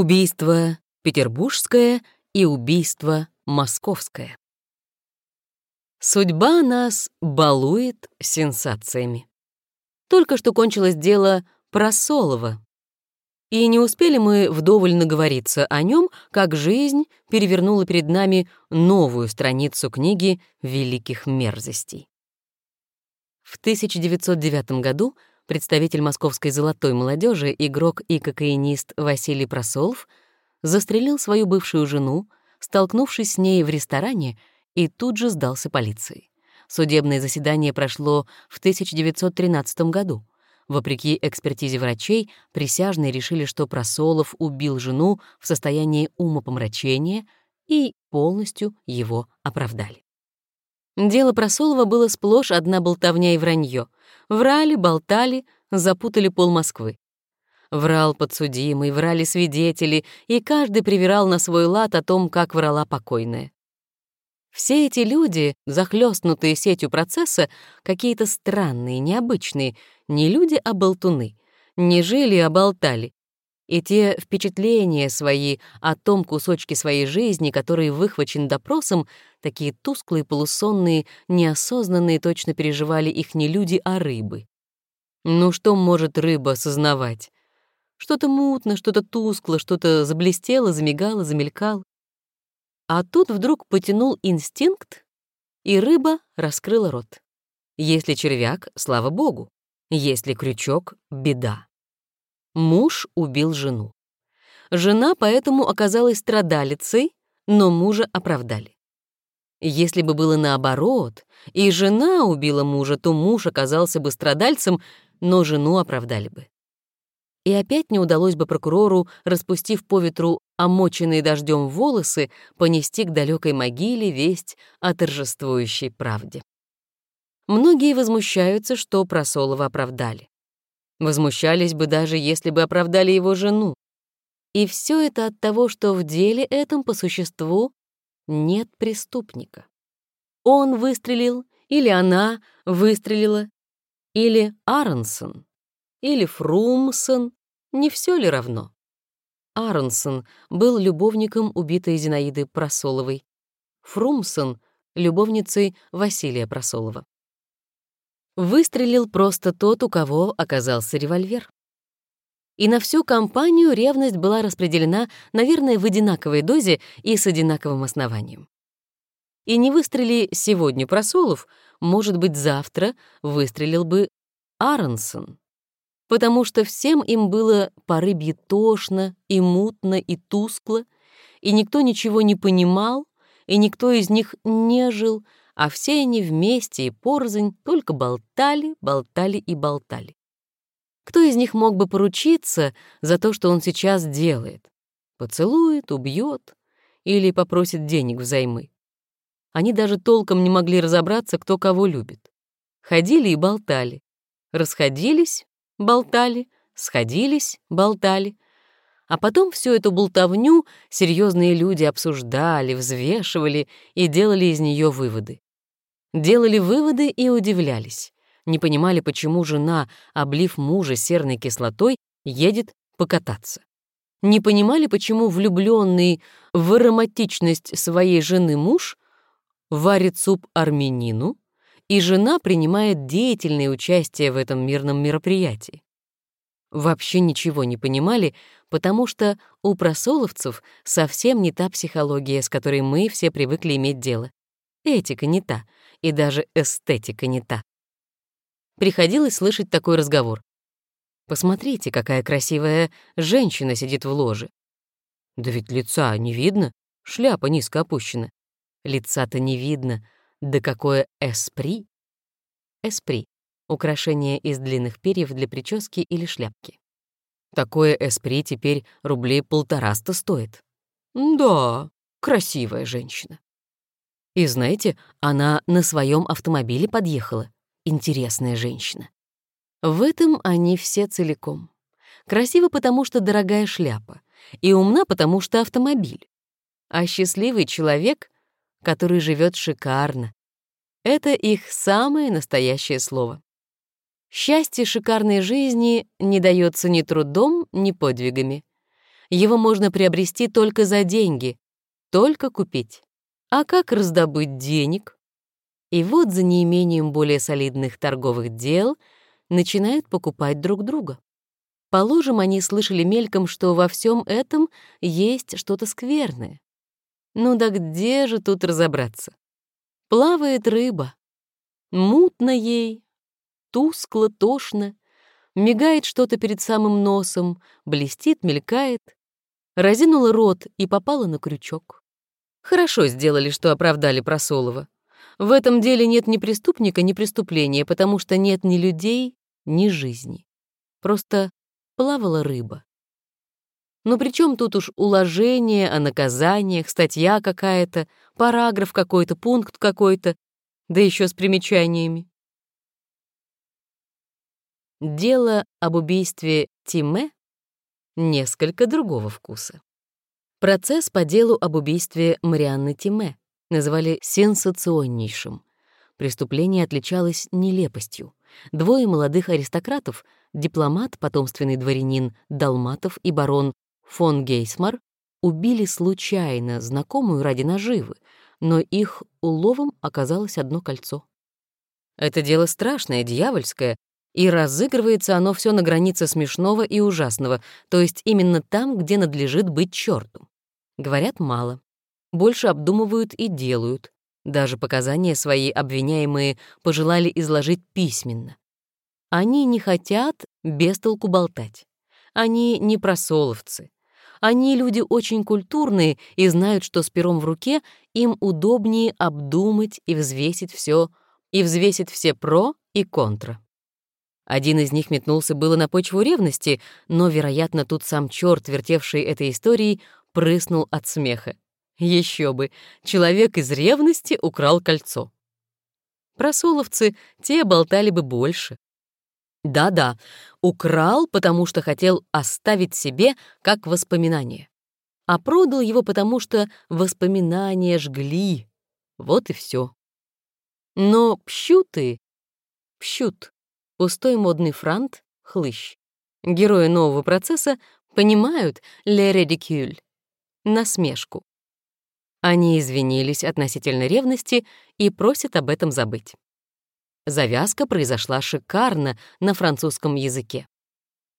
Убийство петербургское и убийство московское. Судьба нас балует сенсациями. Только что кончилось дело Просолова. И не успели мы вдоволь наговориться о нем, как жизнь перевернула перед нами новую страницу книги великих мерзостей. В 1909 году представитель московской золотой молодежи, игрок и кокаинист Василий Просолов, застрелил свою бывшую жену, столкнувшись с ней в ресторане, и тут же сдался полиции. Судебное заседание прошло в 1913 году. Вопреки экспертизе врачей, присяжные решили, что Просолов убил жену в состоянии умопомрачения и полностью его оправдали. Дело Просолова было сплошь одна болтовня и вранье. Врали, болтали, запутали пол Москвы. Врал подсудимый, врали свидетели, и каждый привирал на свой лад о том, как врала покойная. Все эти люди, захлестнутые сетью процесса, какие-то странные, необычные, не люди, а болтуны, не жили, а болтали, и те впечатления свои о том кусочке своей жизни, который выхвачен допросом, такие тусклые, полусонные, неосознанные точно переживали их не люди, а рыбы. Ну что может рыба осознавать? Что-то мутно, что-то тускло, что-то заблестело, замигало, замелькало. А тут вдруг потянул инстинкт, и рыба раскрыла рот. Если червяк — слава богу, если крючок — беда. Муж убил жену. Жена поэтому оказалась страдалицей, но мужа оправдали. Если бы было наоборот, и жена убила мужа, то муж оказался бы страдальцем, но жену оправдали бы. И опять не удалось бы прокурору, распустив по ветру омоченные дождем волосы, понести к далекой могиле весть о торжествующей правде. Многие возмущаются, что Просолова оправдали. Возмущались бы даже, если бы оправдали его жену. И все это от того, что в деле этом по существу нет преступника. Он выстрелил, или она выстрелила, или Аронсон, или Фрумсон, не все ли равно? Аронсон был любовником убитой Зинаиды Просоловой, Фрумсон — любовницей Василия Просолова. Выстрелил просто тот, у кого оказался револьвер. И на всю компанию ревность была распределена, наверное, в одинаковой дозе и с одинаковым основанием. И не выстрели сегодня Просолов, может быть, завтра выстрелил бы Аронсон. Потому что всем им было по рыбье тошно и мутно и тускло, и никто ничего не понимал, и никто из них не жил, а все они вместе и порзань только болтали, болтали и болтали. Кто из них мог бы поручиться за то, что он сейчас делает? Поцелует, убьет или попросит денег взаймы? Они даже толком не могли разобраться, кто кого любит. Ходили и болтали. Расходились, болтали, сходились, болтали. А потом всю эту болтовню серьезные люди обсуждали, взвешивали и делали из нее выводы делали выводы и удивлялись. Не понимали, почему жена, облив мужа серной кислотой, едет покататься. Не понимали, почему влюбленный в ароматичность своей жены муж варит суп армянину, и жена принимает деятельное участие в этом мирном мероприятии. Вообще ничего не понимали, потому что у просоловцев совсем не та психология, с которой мы все привыкли иметь дело. Этика не та — и даже эстетика не та. Приходилось слышать такой разговор. «Посмотрите, какая красивая женщина сидит в ложе». «Да ведь лица не видно, шляпа низко опущена». «Лица-то не видно, да какое эспри!» Эспри — украшение из длинных перьев для прически или шляпки. Такое эспри теперь рублей полтораста стоит. Да, красивая женщина. И знаете, она на своем автомобиле подъехала. Интересная женщина. В этом они все целиком. Красиво, потому что дорогая шляпа, и умна, потому что автомобиль. А счастливый человек, который живет шикарно. Это их самое настоящее слово. Счастье шикарной жизни не дается ни трудом, ни подвигами. Его можно приобрести только за деньги, только купить. А как раздобыть денег? И вот за неимением более солидных торговых дел начинают покупать друг друга. Положим, они слышали мельком, что во всем этом есть что-то скверное. Ну да где же тут разобраться? Плавает рыба. Мутно ей, тускло, тошно, мигает что-то перед самым носом, блестит, мелькает. Разинула рот и попала на крючок. Хорошо сделали, что оправдали Просолова. В этом деле нет ни преступника, ни преступления, потому что нет ни людей, ни жизни. Просто плавала рыба. Но при чем тут уж уложение о наказаниях, статья какая-то, параграф какой-то, пункт какой-то, да еще с примечаниями. Дело об убийстве Тиме несколько другого вкуса. Процесс по делу об убийстве Марианны Тиме называли сенсационнейшим. Преступление отличалось нелепостью. Двое молодых аристократов, дипломат, потомственный дворянин Далматов и барон фон Гейсмар, убили случайно знакомую ради наживы, но их уловом оказалось одно кольцо. Это дело страшное, дьявольское, и разыгрывается оно все на границе смешного и ужасного, то есть именно там, где надлежит быть чертом. Говорят мало. Больше обдумывают и делают. Даже показания свои обвиняемые пожелали изложить письменно. Они не хотят без толку болтать. Они не просоловцы. Они люди очень культурные и знают, что с пером в руке им удобнее обдумать и взвесить все, и взвесить все про и контра. Один из них метнулся было на почву ревности, но, вероятно, тут сам черт, вертевший этой историей, прыснул от смеха. Еще бы, человек из ревности украл кольцо. Просоловцы те болтали бы больше. Да-да, украл, потому что хотел оставить себе как воспоминание. А продал его, потому что воспоминания жгли. Вот и все. Но пщуты, пщут, Пустой модный франт — хлыщ. Герои нового процесса понимают «le ridicule» — насмешку. Они извинились относительно ревности и просят об этом забыть. Завязка произошла шикарно на французском языке.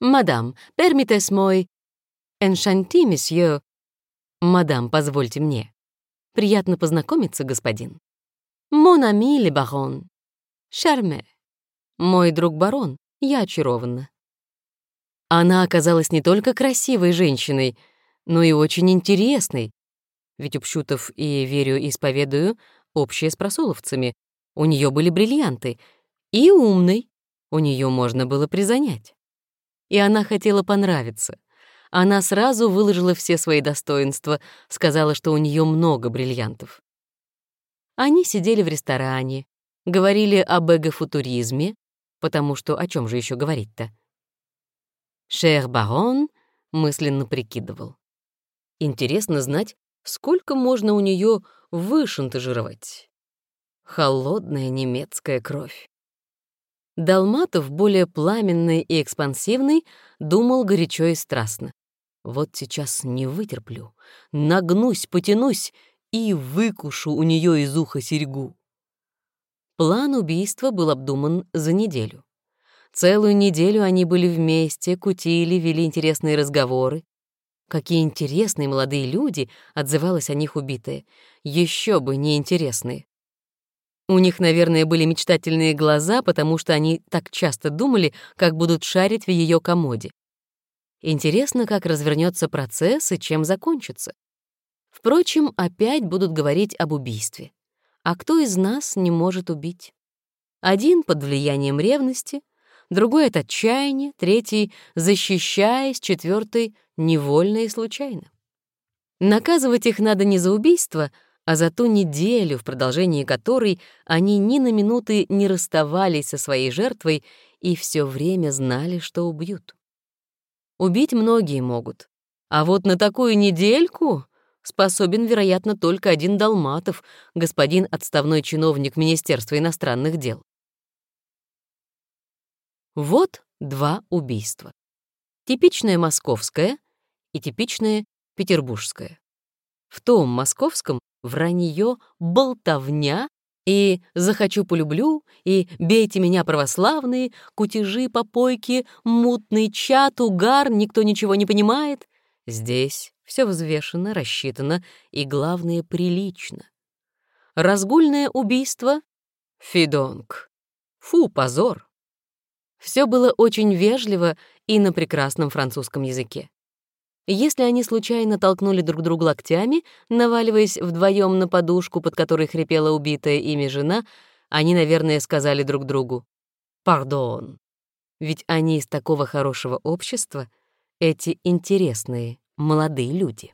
«Мадам, permites мой...» «Enchanté, месье...» «Мадам, позвольте мне...» «Приятно познакомиться, господин...» «Mon ami, le baron...» «Charmé...» Мой друг барон, я очарована. Она оказалась не только красивой женщиной, но и очень интересной. Ведь у Пщутов и верю исповедую общее с просоловцами. У нее были бриллианты. И умной. У нее можно было призанять. И она хотела понравиться. Она сразу выложила все свои достоинства, сказала, что у нее много бриллиантов. Они сидели в ресторане, говорили об эгофутуризме, потому что о чем же еще говорить-то? Шер Барон мысленно прикидывал. Интересно знать, сколько можно у нее вышантажировать. Холодная немецкая кровь. Далматов, более пламенный и экспансивный, думал горячо и страстно. Вот сейчас не вытерплю, нагнусь, потянусь и выкушу у нее из уха серьгу. План убийства был обдуман за неделю. Целую неделю они были вместе, кутили, вели интересные разговоры. Какие интересные молодые люди, отзывалась о них убитая. Еще бы не интересные. У них, наверное, были мечтательные глаза, потому что они так часто думали, как будут шарить в ее комоде. Интересно, как развернется процесс и чем закончится. Впрочем, опять будут говорить об убийстве. А кто из нас не может убить? Один под влиянием ревности, другой от отчаяния, третий защищаясь, четвертый невольно и случайно. Наказывать их надо не за убийство, а за ту неделю, в продолжении которой они ни на минуты не расставались со своей жертвой и все время знали, что убьют. Убить многие могут, а вот на такую недельку способен, вероятно, только один Долматов, господин отставной чиновник Министерства иностранных дел. Вот два убийства. Типичное московское и типичное петербургское. В том московском вранье, болтовня и «захочу, полюблю», и «бейте меня, православные», кутежи, попойки, мутный чат, угар, никто ничего не понимает. Здесь все взвешено, рассчитано и, главное, прилично. Разгульное убийство — фидонг. Фу, позор. Все было очень вежливо и на прекрасном французском языке. Если они случайно толкнули друг друга локтями, наваливаясь вдвоем на подушку, под которой хрипела убитая ими жена, они, наверное, сказали друг другу «Пардон». Ведь они из такого хорошего общества, эти интересные молодые люди.